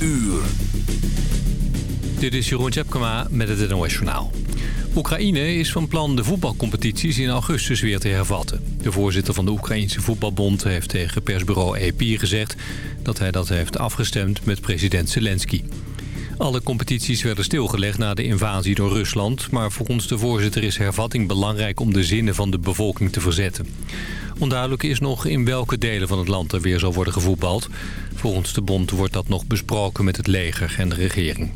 uur. Dit is Jeroen Tjepkema met het NOS Journaal. Oekraïne is van plan de voetbalcompetities in augustus weer te hervatten. De voorzitter van de Oekraïense voetbalbond heeft tegen persbureau AP gezegd... dat hij dat heeft afgestemd met president Zelensky. Alle competities werden stilgelegd na de invasie door Rusland... maar volgens de voorzitter is hervatting belangrijk om de zinnen van de bevolking te verzetten. Onduidelijk is nog in welke delen van het land er weer zal worden gevoetbald. Volgens de bond wordt dat nog besproken met het leger en de regering.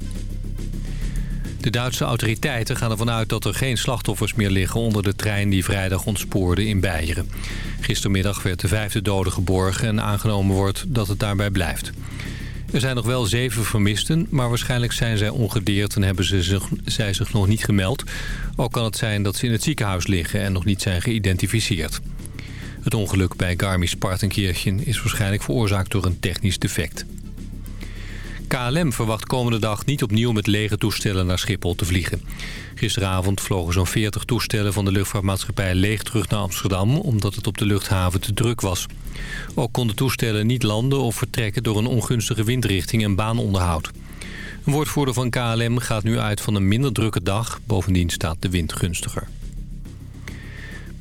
De Duitse autoriteiten gaan ervan uit dat er geen slachtoffers meer liggen... onder de trein die vrijdag ontspoorde in Beieren. Gistermiddag werd de vijfde dode geborgen en aangenomen wordt dat het daarbij blijft. Er zijn nog wel zeven vermisten, maar waarschijnlijk zijn zij ongedeerd... en hebben ze zich, zij zich nog niet gemeld. Ook kan het zijn dat ze in het ziekenhuis liggen en nog niet zijn geïdentificeerd. Het ongeluk bij Garmisch-Partenkirchen is waarschijnlijk veroorzaakt door een technisch defect. KLM verwacht komende dag niet opnieuw met lege toestellen naar Schiphol te vliegen. Gisteravond vlogen zo'n 40 toestellen van de luchtvaartmaatschappij leeg terug naar Amsterdam... omdat het op de luchthaven te druk was. Ook konden toestellen niet landen of vertrekken door een ongunstige windrichting en baanonderhoud. Een woordvoerder van KLM gaat nu uit van een minder drukke dag. Bovendien staat de wind gunstiger.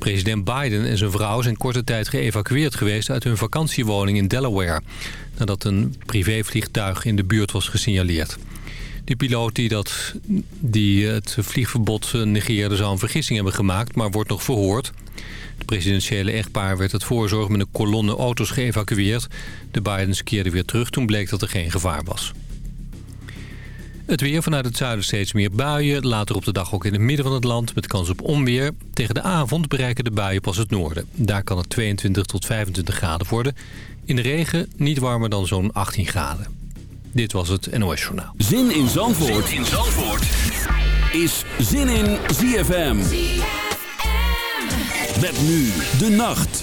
President Biden en zijn vrouw zijn korte tijd geëvacueerd geweest uit hun vakantiewoning in Delaware. Nadat een privévliegtuig in de buurt was gesignaleerd. De piloot die, dat, die het vliegverbod negeerde zou een vergissing hebben gemaakt, maar wordt nog verhoord. Het presidentiële echtpaar werd het voorzorg met een kolonne auto's geëvacueerd. De Bidens keerden weer terug toen bleek dat er geen gevaar was. Het weer vanuit het zuiden steeds meer buien. Later op de dag ook in het midden van het land met kans op onweer. Tegen de avond bereiken de buien pas het noorden. Daar kan het 22 tot 25 graden worden. In de regen niet warmer dan zo'n 18 graden. Dit was het NOS Journaal. Zin in Zandvoort, zin in Zandvoort. is Zin in ZFM. ZFM. Met nu de nacht.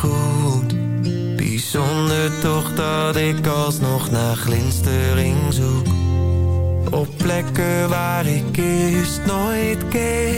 goed. Bijzonder toch dat ik alsnog naar glinstering zoek. Op plekken waar ik eerst nooit keek.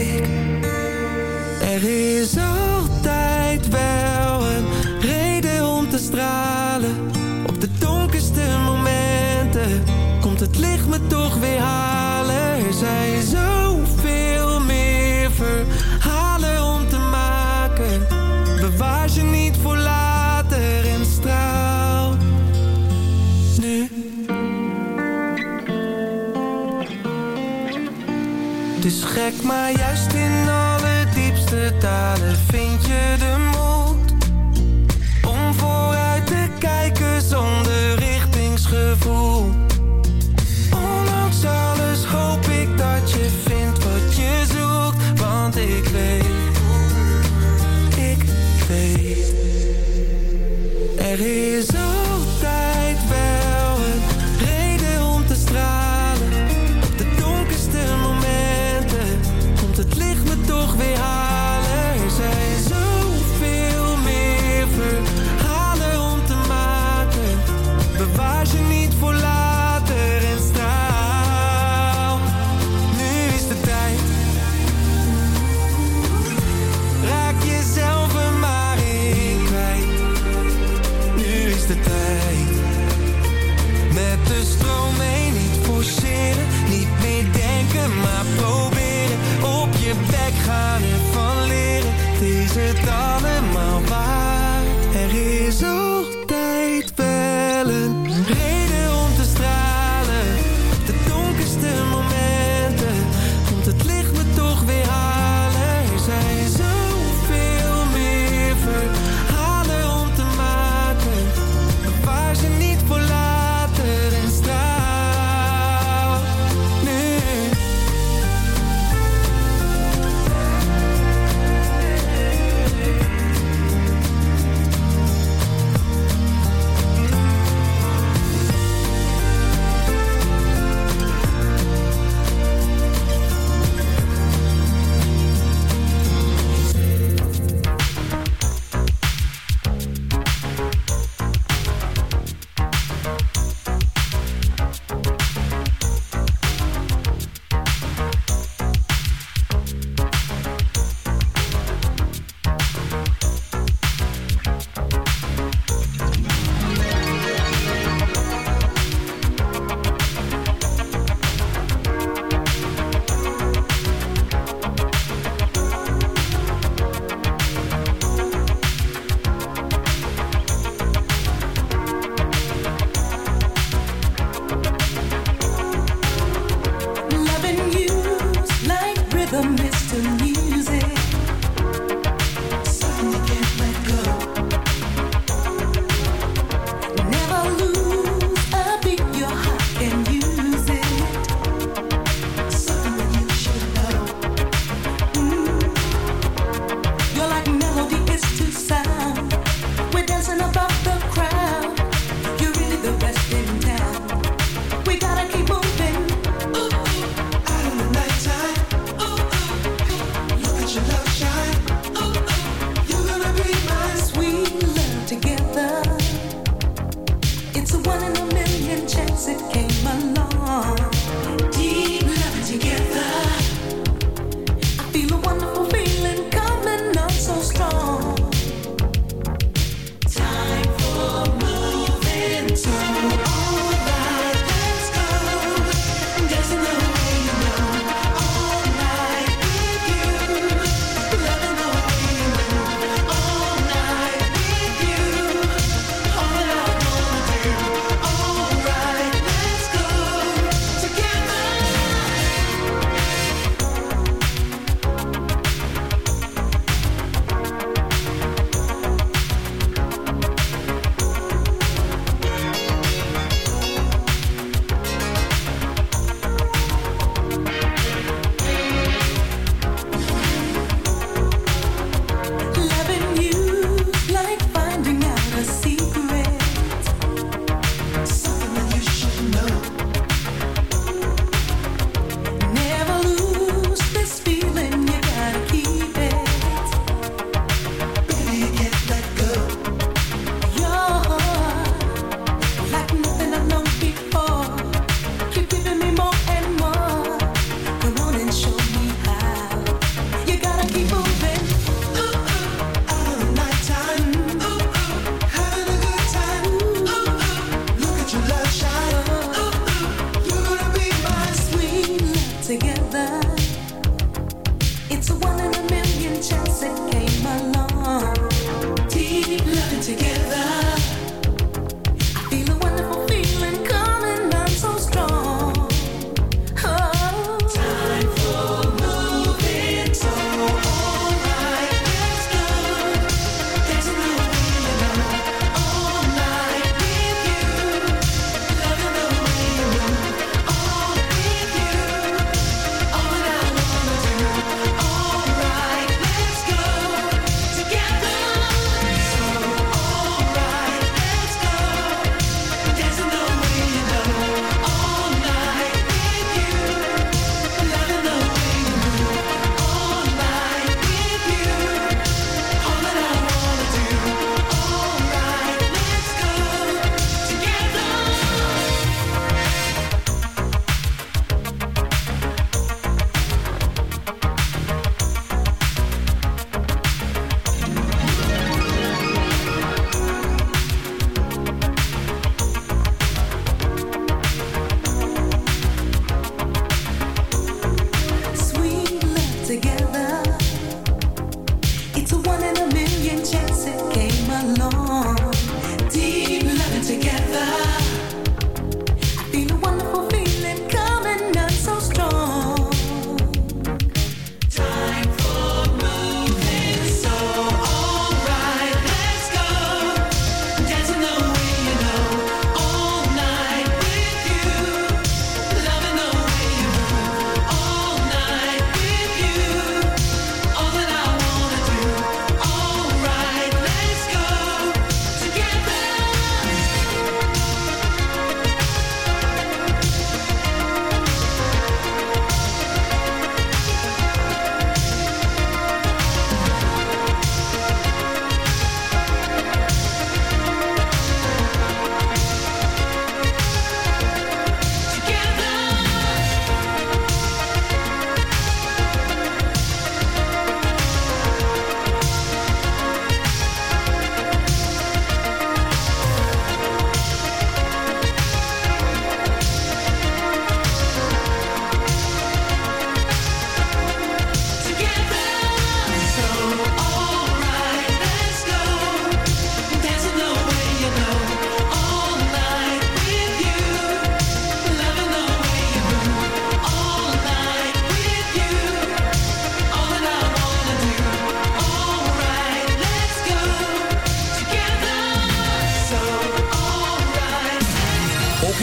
Het is gek, maar juist in alle diepste talen vind je de moed.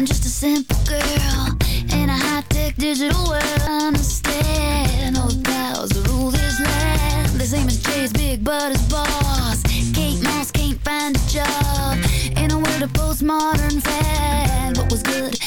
I'm just a simple girl in a high-tech digital world. I understand all the powers that rule this land. This ain't Miss J's big but his boss. Kate Moss can't find a job in a world of postmodern fad. What was good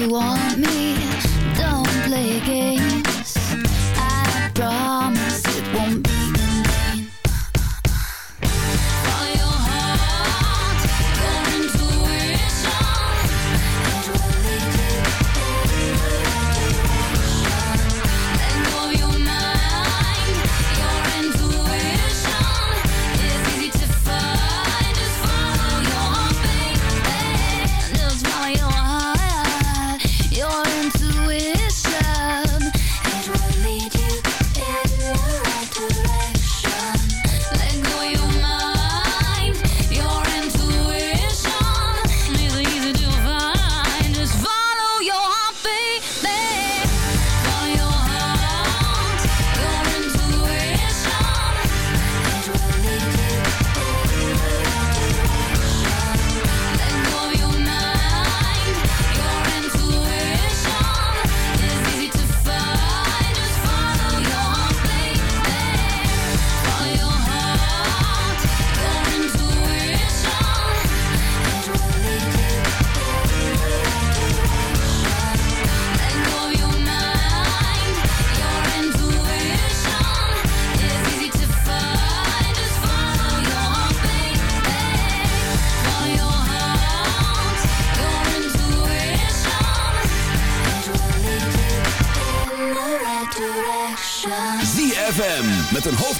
you want me.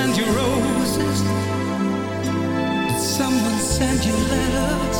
send you roses? Did someone send you letters?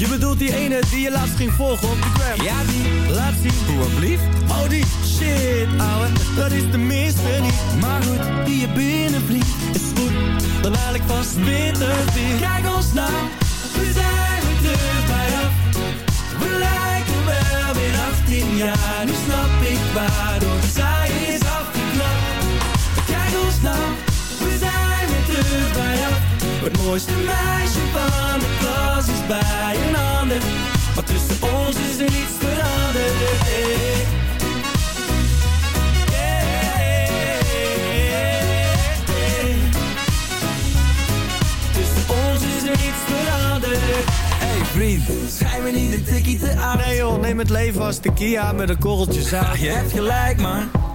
Je bedoelt die ene die je laatst ging volgen op de gram. Ja die, laat zien, hoe blief Oh die, shit ouwe, dat is de minste niet. Maar goed, die je binnenvliegt Is goed, dan haal ik vast bitter weer Kijk ons nou, we zijn weer terug bij af. We lijken wel weer 18 jaar. Nu snap ik waarom zij is we zijn weer terug bij jou. Het mooiste meisje van de klas is bij een ander. Maar tussen ons is er niets veranderd. Tussen ons is er niets veranderd. Hey vriend, schijn me niet een tikkie te aan. Nee joh, neem het leven als tequila met een korreltje zout. je hebt gelijk man.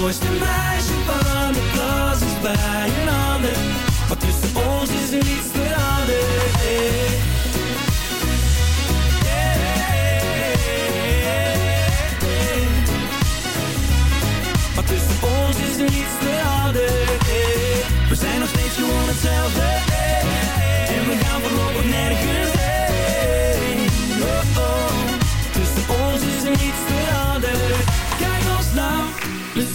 mooiste meisje van de klas is bij een ander. Maar tussen ons is er iets veranderd. Tussen ons is er iets veranderd. We zijn nog steeds gewoon hetzelfde.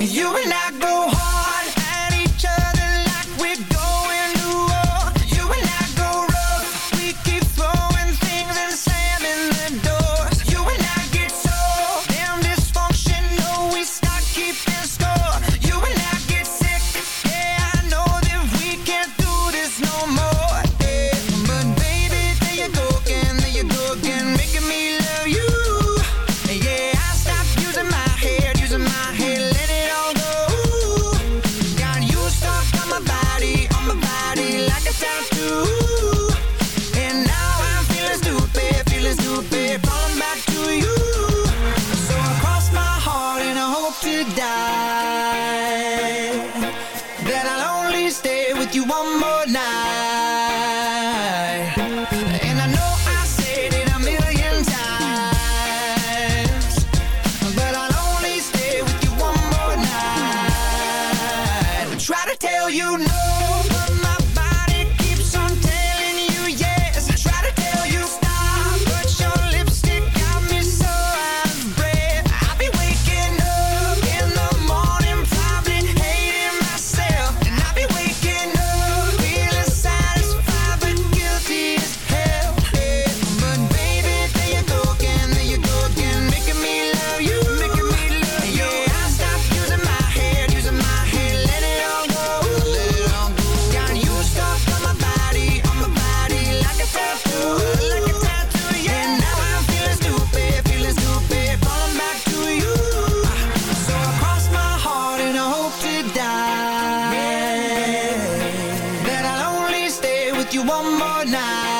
You and I go you one more night.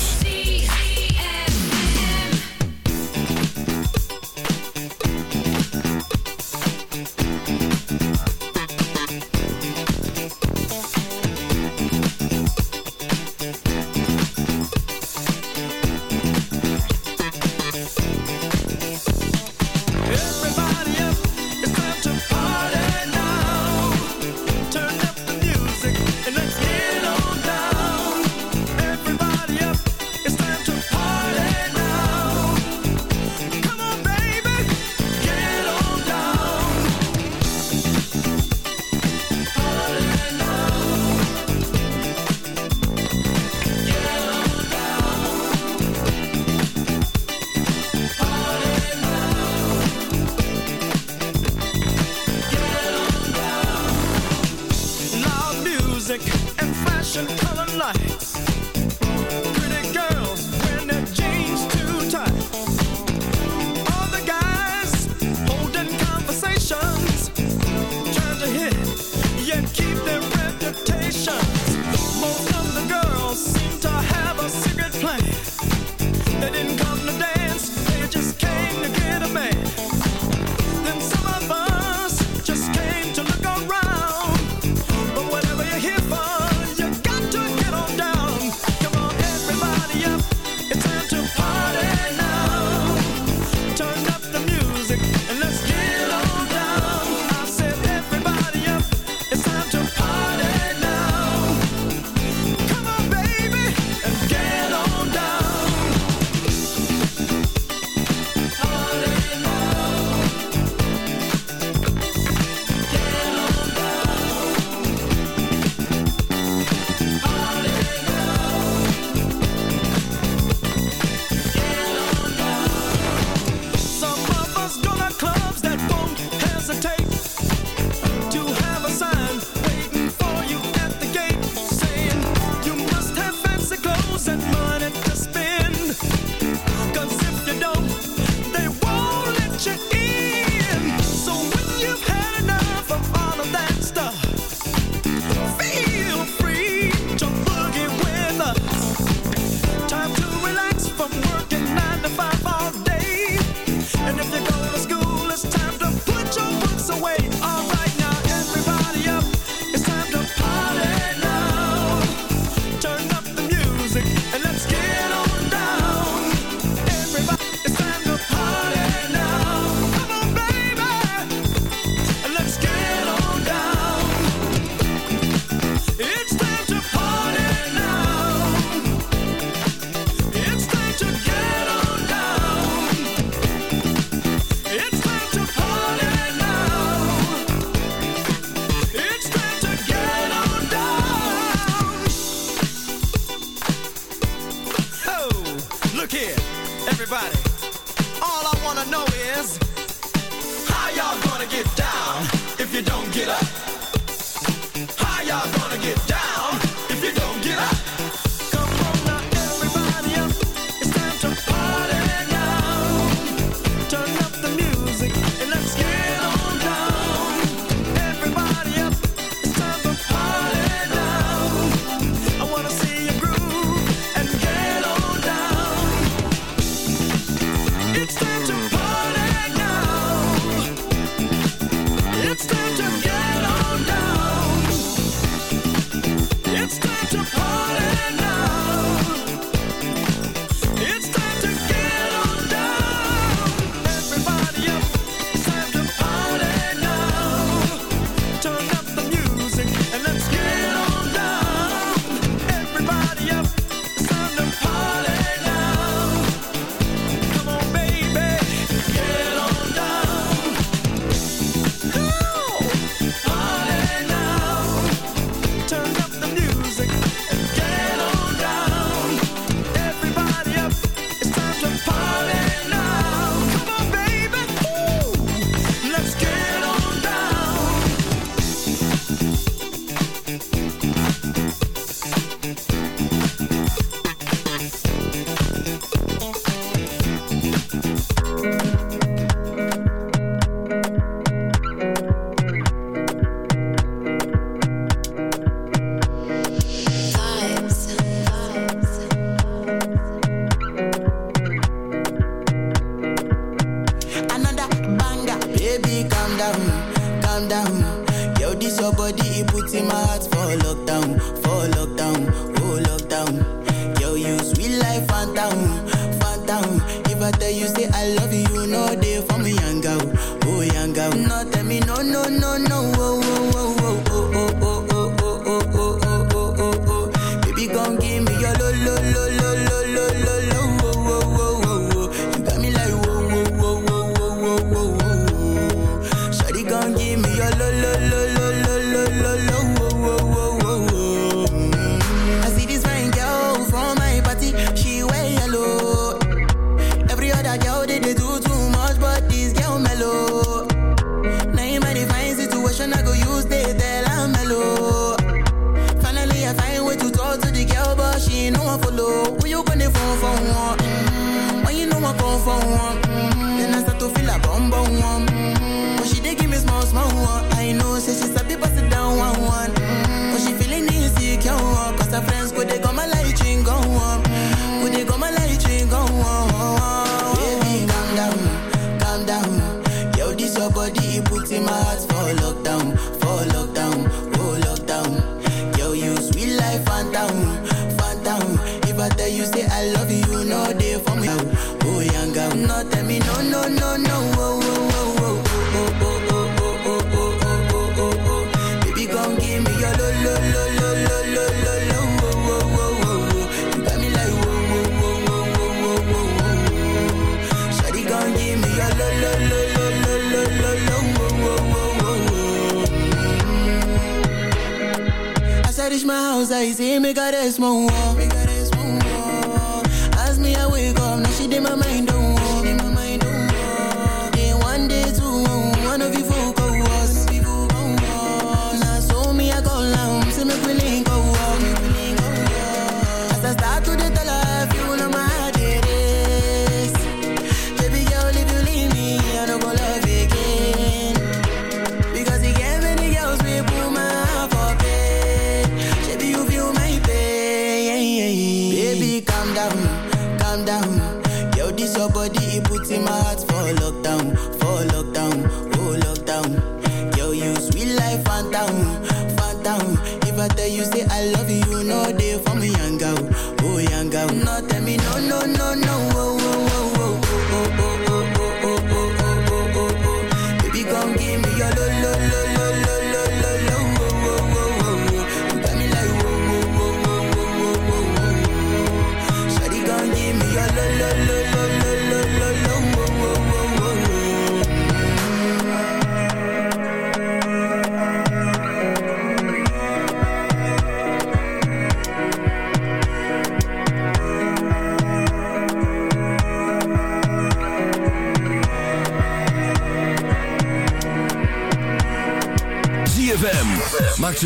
Me got a small.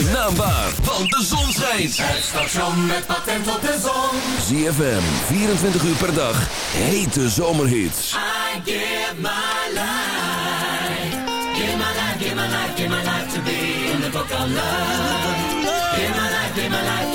zijn naam waar, want de zon schijnt. Het station met patent op de zon. ZFM, 24 uur per dag, hete zomerhits. I give my life, give my life, give my life, give my life to be in the book of love. Give my life, give my life.